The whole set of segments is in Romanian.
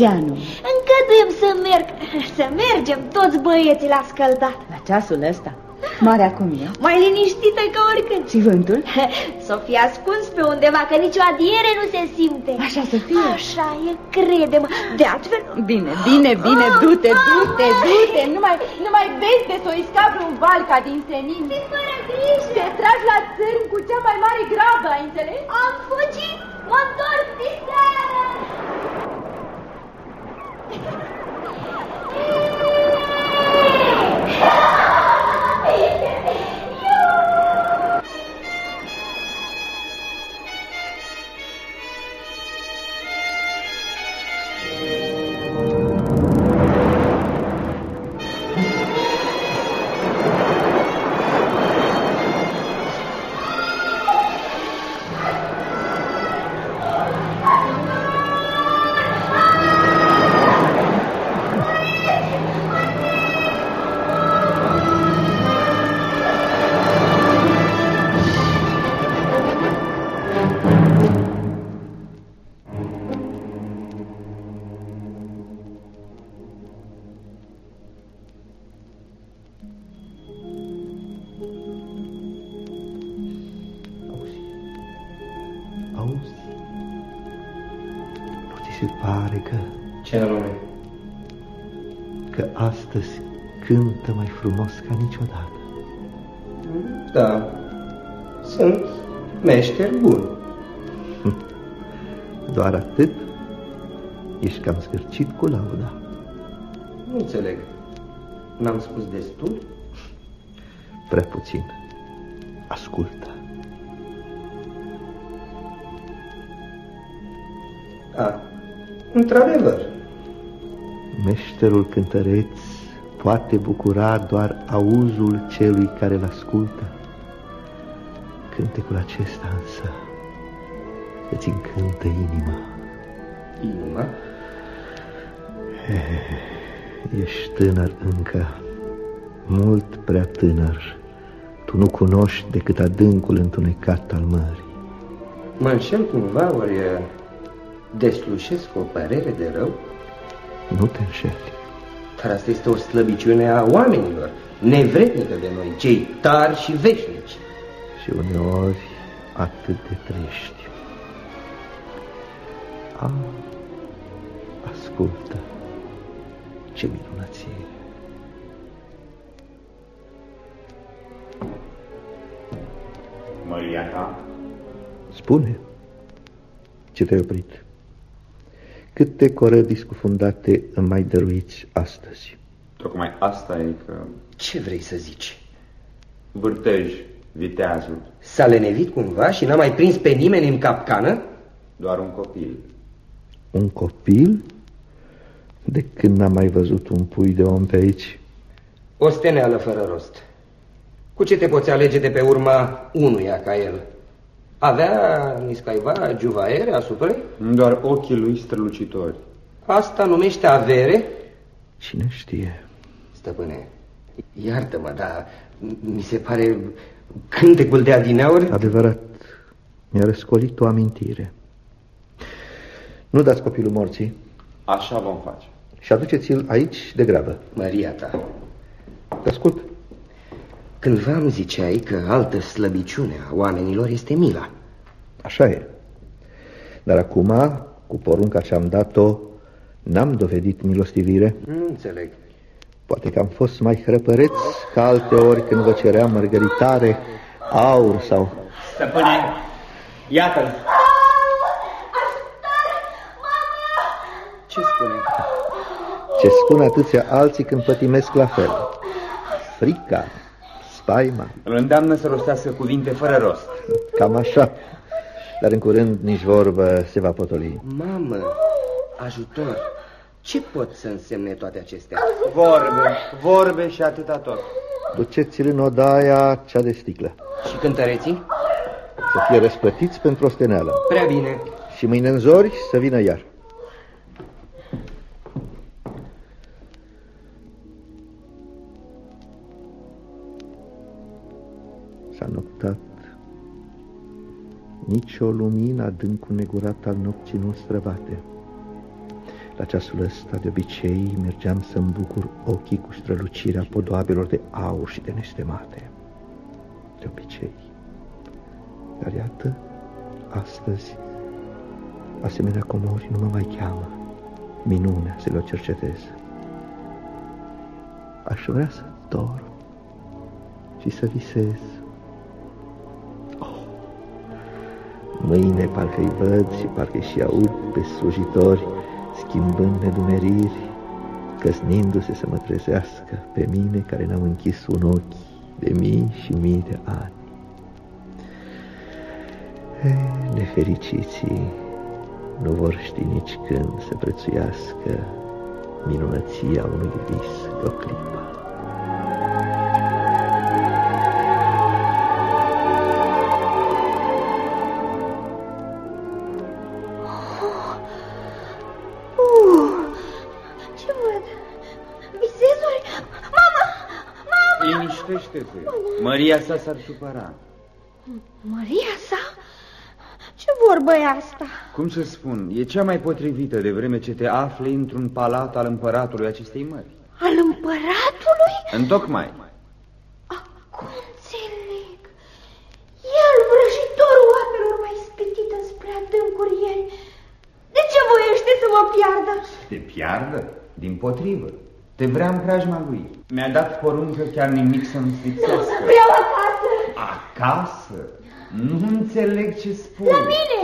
Grăceanu! Încăduiem să merg, să mergem toți băieții la scăldat. La ceasul ăsta? Marea cum e? Mai liniștită ca oricând. Și vântul? S-o fi ascuns pe undeva, că nicio adiere nu se simte. Așa să fie. Așa e, crede-mă. De altfel... Bine, bine, bine, du-te, du-te, du-te. Nu mai, nu mai vezi de să-i scapi un val ca din senin. Fii fără grijă. Te tragi la țărm cu cea mai mare grabă, ai înțeles? Am fugit, frumos ca niciodată? Da, sunt meșter bun. Doar atât? Ești cam scârcit cu lauda. Nu înțeleg. N-am spus destul? Prea puțin. Ascultă. Da, într-adevăr. Meșterul cântăreț poate bucura doar auzul celui care îl ascultă. Cântecul acesta însă îți încântă inima. Inima? Ești tânăr încă, mult prea tânăr. Tu nu cunoști decât adâncul întunecat al mării. Mă înșel cumva, ori eh, deslușesc o părere de rău? Nu te înșeli. Dar asta este o slăbiciune a oamenilor, nevrednică de noi, cei tari și veșnici. Și uneori atât de triști. A, ascultă, ce minunăție! Măria ta? Spune, ce te-ai oprit? Câte corăbii scufundate îmi mai dăruiți astăzi? Tocmai asta e că Ce vrei să zici? vârtej, viteazul, S-a lenevit cumva și n-a mai prins pe nimeni în capcană? doar un copil. Un copil? De când n-am mai văzut un pui de om pe aici? O steneală fără rost. Cu ce te poți alege de pe urma unuia ca el? Avea niscaiva juvaere asupra ei? Doar ochii lui strălucitori. Asta numește avere? Cine știe? Stăpâne, iartă-mă, dar mi se pare cântecul de adineauri? Adevărat, mi-a răscolit o amintire. Nu dați copilul morții Așa vom face. și aduceți-l aici de grabă. Maria ta, Te ascult. Cândva îmi ziceai că altă slăbiciune a oamenilor este mila. Așa e. Dar acum, cu porunca ce am dat-o, n-am dovedit milostivire. Nu înțeleg. Poate că am fost mai hrăpăreț ca alte ori când vă ceream mărgăritare, aur sau... Stăpâne, iată-l! Ce spune? Ce spun atâția alții când pătimesc la fel. Frica, spaima, Îl îndeamnă să rostească cuvinte fără rost. cam așa. Dar în curând nici vorbă se va potoli. Mamă, ajutor, ce pot să însemne toate acestea? Vorbe, vorbe și atâta tot. Duceți-l în odaia cea de sticlă. Și cântăreții? Să fie răsplătiți pentru o steneală. Prea bine. Și mâine în zori să vină iar. S-a noptat. Nici o lumină adâncul negurat al nopții nu străbate. La ceasul ăsta, de obicei, mergeam să-mi bucur ochii cu strălucirea podoabelor de aur și de nestemate. De obicei. Dar iată, astăzi, asemenea comori nu mă mai cheamă. Minunea să le cercetez. Aș vrea să dorm și să visez. Mâine parcă-i văd și parcă și aud pe slujitori schimbând nedumeriri, căsnindu-se să mă trezească pe mine care n-am închis un ochi de mii și mii de ani. E, nefericiții nu vor ști nici când să prețuiască minunăția unui vis de o clipă. Maria sa s-ar supăra. Maria sa? Ce vorbă e asta? Cum să spun, e cea mai potrivită de vreme ce te afli într-un palat al împăratului acestei mări. Al împăratului? Întocmai. Acum înțeleg. El, vrăjitorul apelor mai spitit înspre adâncuri ieri. De ce voiește să mă piardă? Te piardă? Din potrivă. Te vrea în preajma lui. Mi-a dat poruncă chiar nimic să-mi lipsească. Vreau acasă. Acasă? Nu înțeleg ce spui. La mine,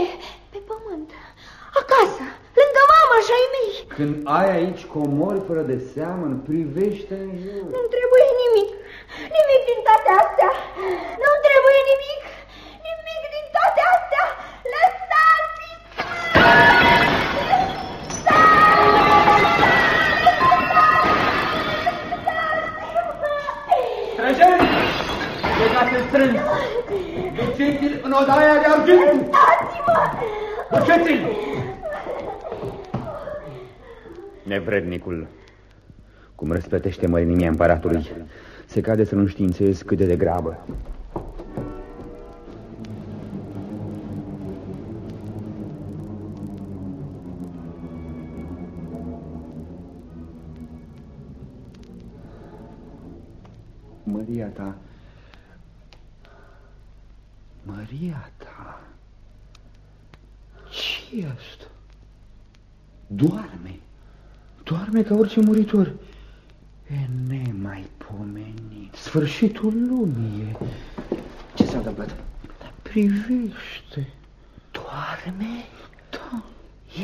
pe pământ. Acasă, lângă mama și ai mei. Când ai aici comori fără de seamăn, privește în jur. Nu-mi trebuie nimic. Nimic din toate astea. Nu-mi trebuie nimic. Nimic din toate astea. Legați-l strâns! Duceți-l în odaia de argint! Dați-mă! Duceți-l! Nevrednicul, cum răsplătește mărinimia împăratului, se cade să nu științez cât de degrabă. Ce e asta? Doarme, doarme ca orice muritor. E nemaipomenit, sfârșitul lumii e. Ce s-a întâmplat? Dar privește, Doarme? da,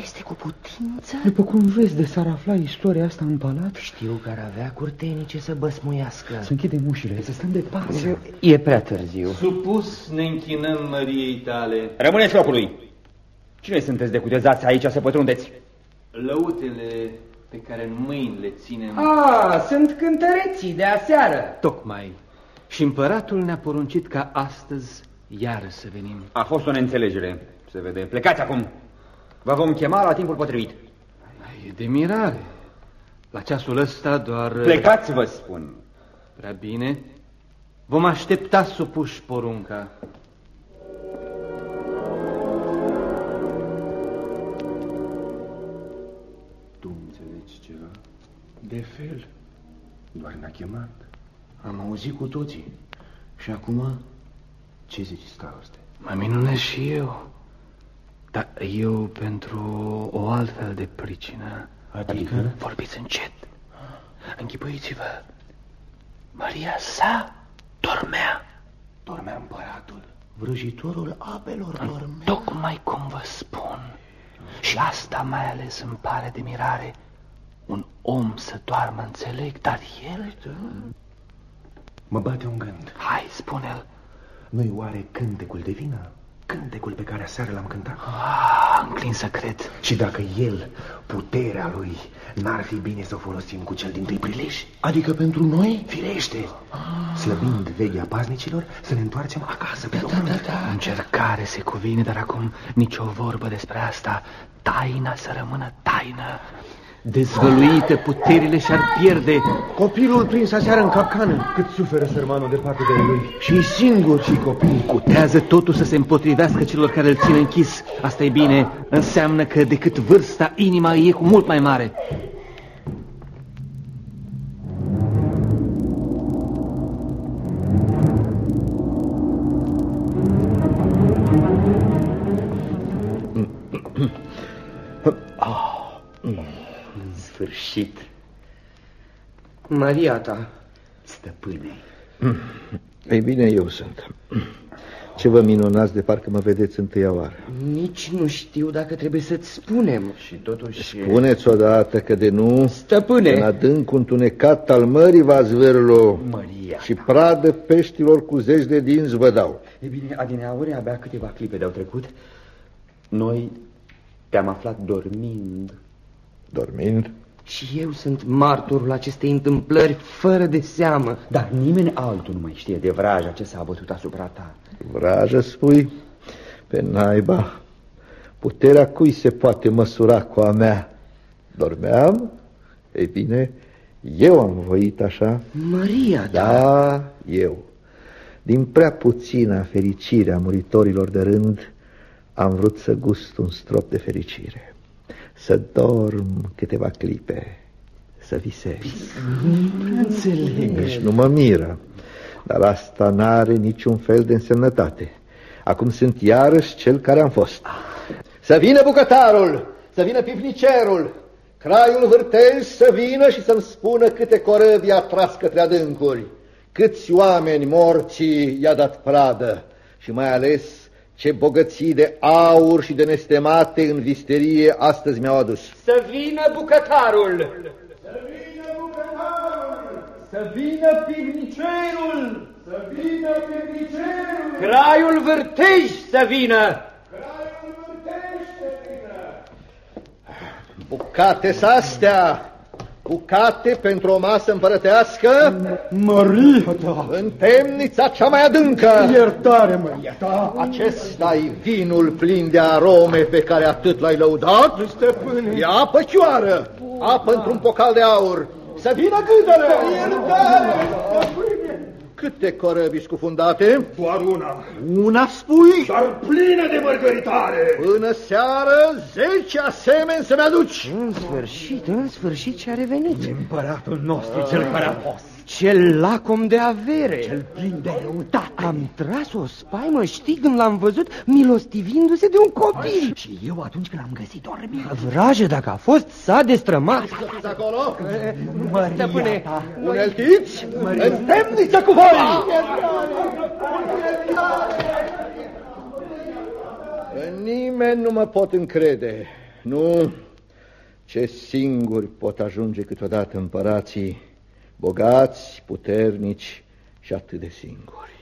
Este cu putință? după cum vezi de s-ar afla istoria asta în palat, Știu că ar avea curtenice să băsmuiască. să închidem ușile, să stăm departe. E prea târziu. Supus ne închinăm Măriei tale, Rămâneți locului! Cine sunteți de cutezați aici să pătrundeți? lăutele pe care în mâini le ținem. Ah, sunt cântăreții de aseară. Tocmai. Și împăratul ne-a poruncit ca astăzi iară să venim. A fost o neînțelegere, se vede. Plecați acum! Vă vom chema la timpul potrivit. E de mirare. La ceasul ăsta doar... Plecați, vă spun. Prea bine. Vom aștepta supuși porunca. De fel. Doar ne-a chemat. Am auzit cu toții. Și acum Ce zici, staroste? mă minunez și eu. Dar eu pentru o altfel de pricină. Adică? Vorbiți încet. Închipuiți-vă. Maria sa dormea. Dormea împăratul. Vrăjitorul apelor dormea. Tocmai cum vă spun. Și asta mai ales îmi pare de mirare. Un om să doarmă, înțeleg, dar el... Mă bate un gând. Hai, spune-l. Nu-i oare cântecul de vină? Cântecul pe care aseară l-am cântat? Ah, înclin să cred. Și dacă el, puterea lui, n-ar fi bine să o folosim cu cel din tâi prilej? Adică pentru noi? Firește! Slăbind vechea paznicilor, să ne întoarcem acasă pe da, da, da, Încercare se cuvine, dar acum nicio vorbă despre asta. Taina să rămână taină. Dezvăluite, puterile și-ar pierde. Copilul prins aseară în capcană. Cât suferă sărmanul departe de lui. Și singur și copil. Cutează totul să se împotrivească celor care îl țin închis. Asta e bine. Înseamnă că decât vârsta, inima e cu mult mai mare. Sfârșit, Maria ta. stăpâne. Ei bine, eu sunt. Ce vă minunați de parcă mă vedeți întâia oară. Nici nu știu dacă trebuie să-ți spunem. Și totuși... Spuneți odată că de nu, în Stăpâne, adânc întunecat al mării va zvârlo Maria. și pradă peștilor cu zeci de dinți vă dau. E bine, adineauri abia câteva clipe de-au trecut. Noi te-am aflat dormind. Dormind? Și eu sunt martorul acestei întâmplări fără de seamă. Dar nimeni altul nu mai știe de vraja ce s-a abătut asupra ta. Vrajă spui? Pe naiba. Puterea cui se poate măsura cu a mea? Dormeam? Ei bine, eu am voit așa. Maria, da. Da, eu. Din prea puțină fericire a muritorilor de rând, am vrut să gust un strop de fericire. Să dorm câteva clipe, să visez. Înțeleg. Nici nu mă miră, dar asta n-are niciun fel de însemnătate. Acum sunt iarăși cel care am fost. Să vină bucătarul, să vină pivnicerul, craiul vârtej să vină și să-mi spună câte corăbii a tras către adâncuri, câți oameni morții i-a dat pradă și mai ales ce bogății de aur și de nestemate în visterie astăzi mi-au adus. Să vină bucătarul! Să vină pivnicerul! Să vină pivnicerul! Craiul vârtej să vină! Bucate astea, bucate pentru o masă împărătească Maria ta! în temnița cea mai adâncă. Iertare, Maria ta! acesta e vinul plin de arome pe care atât l-ai lăudat? Stăpâne! E apă cioară, apă într-un pocal de aur. Să vină gâdele! Iertare! Câte corăbii scufundate? Doar una, Una spui? dar plină de mărgăritare! Până seară, zece asemeni să-mi aduci. În sfârșit, în sfârșit și-a revenit. Împăratul nostru, cel care a fost. Cel lacom de avere. Cel plin de răutate. Am tras o spaimă, știi, când l-am văzut milostivindu-se de un copil. Și eu atunci când am găsit dormit. Vrajă, dacă a fost, s-a destrămat. Sunteți acolo? Stăpâne, Uneltiți? În temniță cu voi! În nimeni nu mă pot încrede. Nu, ce singuri pot ajunge câteodată împărații, bogați, puternici și atât de singuri.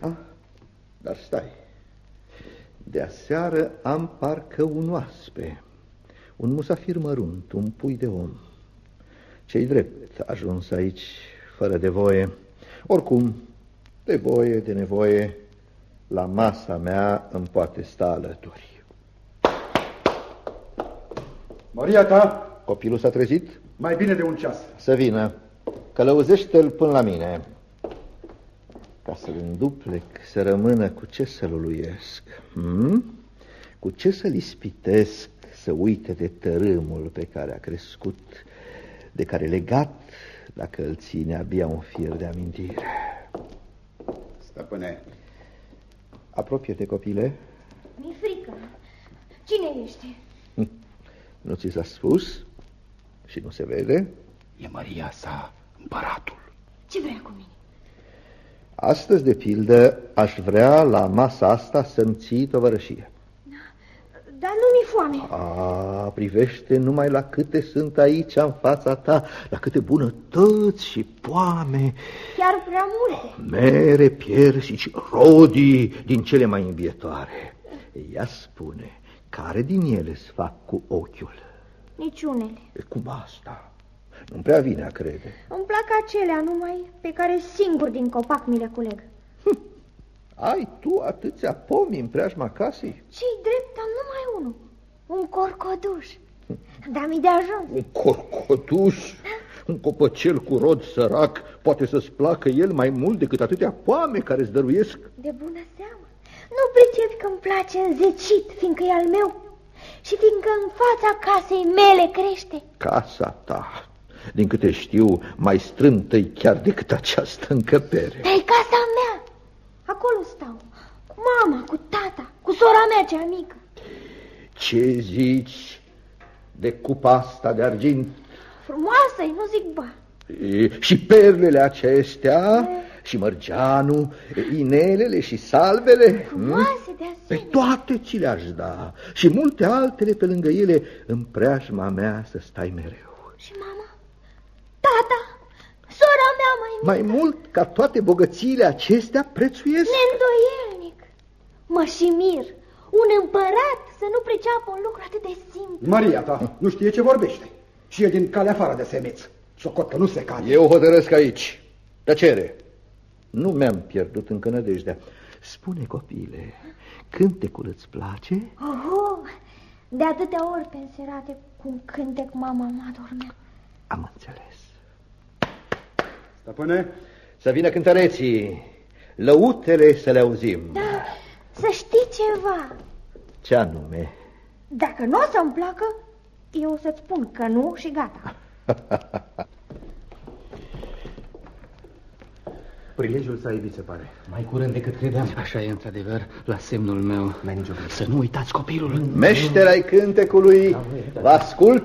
Ah, dar stai, de aseară am parcă un oaspe, un musafir mărunt, un pui de om. Cei drept a ajuns aici fără de voie. Oricum, de voie, de nevoie, la masa mea îmi poate sta alături. Maria ta, Copilul s-a trezit? Mai bine de un ceas. Să vină. Călăuzește-l până la mine. Ca să-l înduplec, să rămână cu ce să-l uluiesc. Hmm? Cu ce să-l ispitesc să uite de tărâmul pe care a crescut, de care legat, dacă îl ține abia un fir de amintire. Stăpâne, Apropie-te, copile. Mi-e frică. Cine ești? Nu ți s-a spus? Și nu se vede? E Maria sa, împăratul. Ce vrea cu mine? Astăzi, de pildă, aș vrea la masa asta să-mi ții tovărășie. Dar nu mi-e foame. A, privește numai la câte sunt aici în fața ta, la câte bunătăți și poame, Chiar prea multe. mere, piersici, rodii din cele mai învietoare. Ea spune, care din ele îți fac cu ochiul? Niciunele. E, cum asta? Nu prea vine a crede. Îmi plac acelea numai pe care singur din copac mi le culeg. Ai tu atâția pomi în preajma casei? Ce-i drept, am numai unul. Un corcoduș. Dar mi de ajuns. Un corcoduș, un copăcel cu rod sărac, poate să-ți placă el mai mult decât atâtea poame care îți dăruiesc? De bună seamă. Nu pricepi că îmi place înzecit, fiindcă e al meu și fiindcă în fața casei mele crește. Casa ta, din câte știu, mai strântă chiar decât această încăpere. Dar e casa mea. Acolo stau, cu mama, cu tata, cu sora mea cea mică. Ce zici de cupa asta de argint? Frumoasă nu zic ba. E, și perlele acestea, și mărgeanul, inelele și salvele. hm? Frumoase de Pe asemenea. toate ți le-aș da și multe altele pe lângă ele în preajma mea să stai mereu. Și mama, tata, sora mea mai mică. Mai mult ca toate bogățiile acestea prețuiesc. Neîndoielnic. Mă și mir. Un împărat să nu priceapă un lucru atât de simplu. Maria ta nu știe ce vorbește. Și e din calea afară de semeț. Socot că nu se cade. Eu hotărăsc aici. Tăcere. Nu mi-am pierdut încă nădejdea. Spune, copile, cântecul îți place? Oho, de atâtea ori pe înserate cu un cântec mama mă adormea. Am înțeles. Stăpâne, Să vină cântăreții, lăutele să le auzim. Dar să știi ceva, Ce anume? dacă nu o să-mi placă, eu o să-ți spun că nu și gata. Prilejul s-a evit, se pare. Mai curând decât credeam. Așa e, într-adevăr, la semnul meu. N-ai nicio grijă. Să nu uitați copilul. Meșter ai cântecului, vă ascult,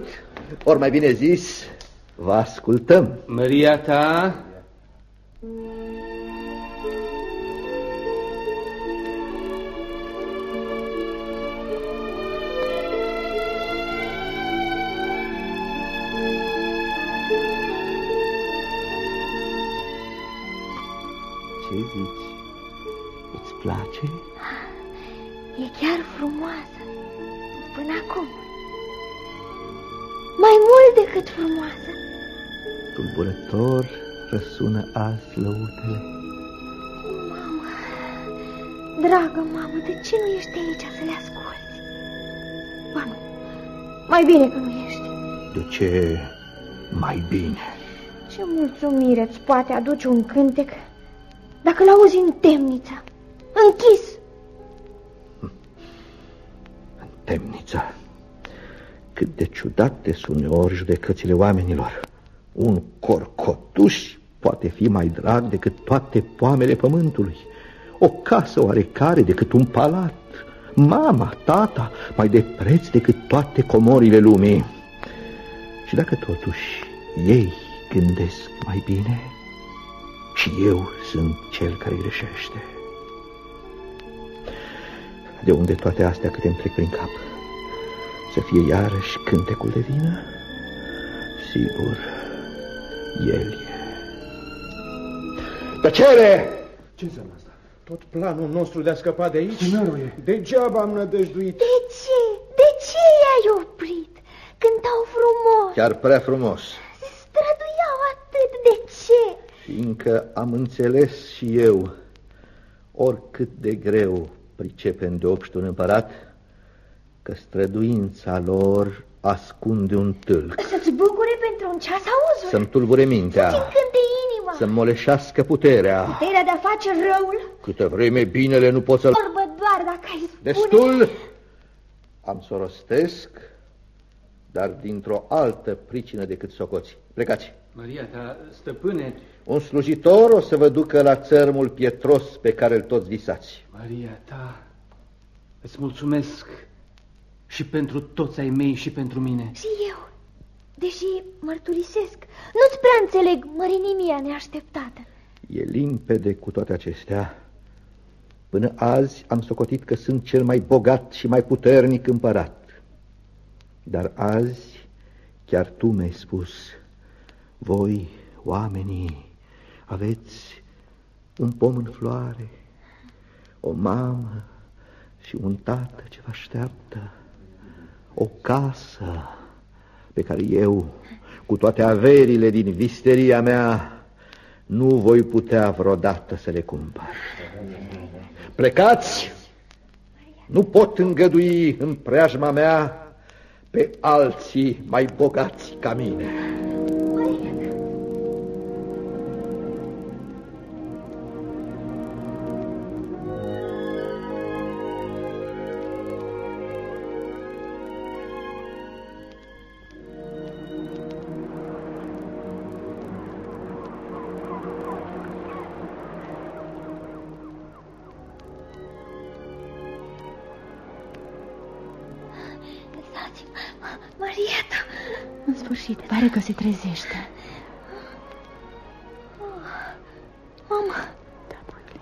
ori mai bine zis, vă ascultăm. Măria ta... Ce chiar frumoasă, până acum. Mai mult decât frumoasă. Tulburător răsună azi lăutele. Mamă, dragă mamă, de ce nu ești aici să le asculti? Ba nu, mai bine că nu ești. De ce mai bine? Ce mulțumire îți poate aduce un cântec dacă l-auzi în temniță, închis. Temniță. Cât de ciudate sunt uneori judecățile oamenilor. Un corcotuș poate fi mai drag decât toate poamele pământului. O casă oarecare decât un palat. Mama, tata, mai de preț decât toate comorile lumii. Și dacă totuși ei gândesc mai bine, și eu sunt cel care greșește. De unde toate astea câte îmi trec prin cap? Să fie iarăși cântecul de vină? Sigur, el e. Tăcere! Ce înseamnă asta? Tot planul nostru de a scăpa de aici? Năruie. Degeaba am nădăjduit. De ce? De ce i-ai oprit? Cântau frumos, Chiar prea frumos, se străduiau atât. De ce? fiindcă am înțeles și eu, oricât de greu pricepem de obște un împărat, că străduința lor ascunde un tâlc, Să-ți bucure pentru un ceas auzul. să-mi tulbure mintea, Să-ți încânte inima. să-mi moleșească puterea. Puterea de a face răul. Câtă vreme binele nu pot să-l... Vorbă doar dacă ai spune. Destul! Am să o rostesc, dar dintr-o altă pricină decât socoți. Plecați! Maria ta, stăpâne... Un slujitor o să vă ducă la țărmul pietros pe care îl toți visați. Maria ta, îți mulțumesc și pentru toți ai mei și pentru mine. Și eu, deși mărturisesc, nu-ți prea înțeleg mărinimia neașteptată. E limpede cu toate acestea. Până azi am socotit că sunt cel mai bogat și mai puternic împărat. Dar azi chiar tu mi-ai spus, voi, oamenii, aveți un pom în floare, o mamă și un tată ce vă așteaptă, o casă pe care eu, cu toate averile din visteria mea, nu voi putea vreodată să le cumpăr. Plecați! Nu pot îngădui în preajma mea pe alții mai bogați ca mine. Sfârșit, pare că se trezește. Mama,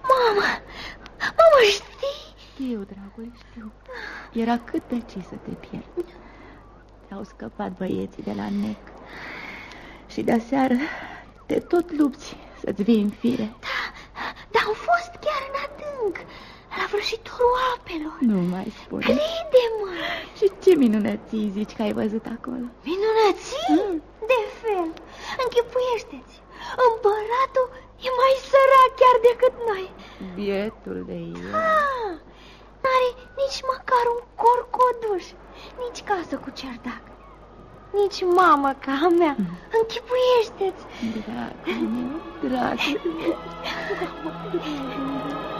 mama, mama, știi? Știu, dragule, știu. Era cât pe ce să te pierzi. Te-au scăpat băieții de la nec. Și de aseară te tot lupți să-ți vii în fire. Da, dar am fost chiar în adânc, la vrăjitorul apelor. Nu mai spune. Crede-mă! Și ce minunății zici că ai văzut acolo? Minunății? Mm. De fel. Închipuiește-ți. Împăratul e mai sărac chiar decât noi. Bietul de el. Ah, n-are nici măcar un corcoduș, nici casă cu cerdac, nici mamă ca a mea. Mm. Închipuiește-ți. Dragul meu, dragul meu.